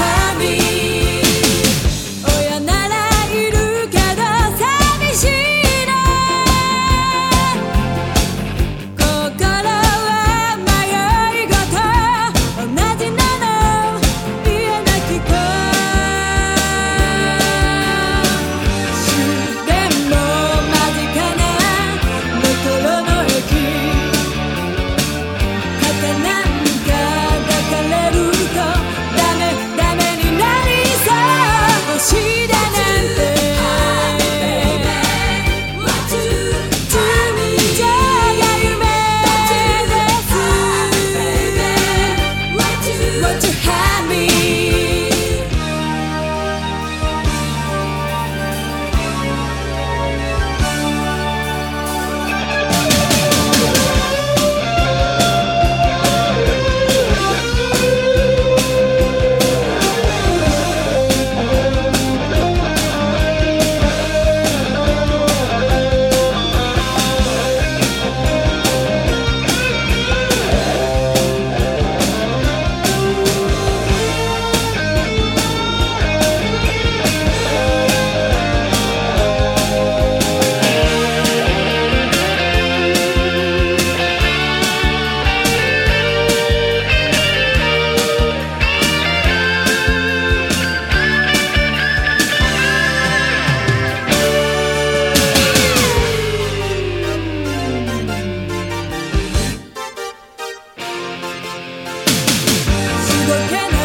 hurry. what can I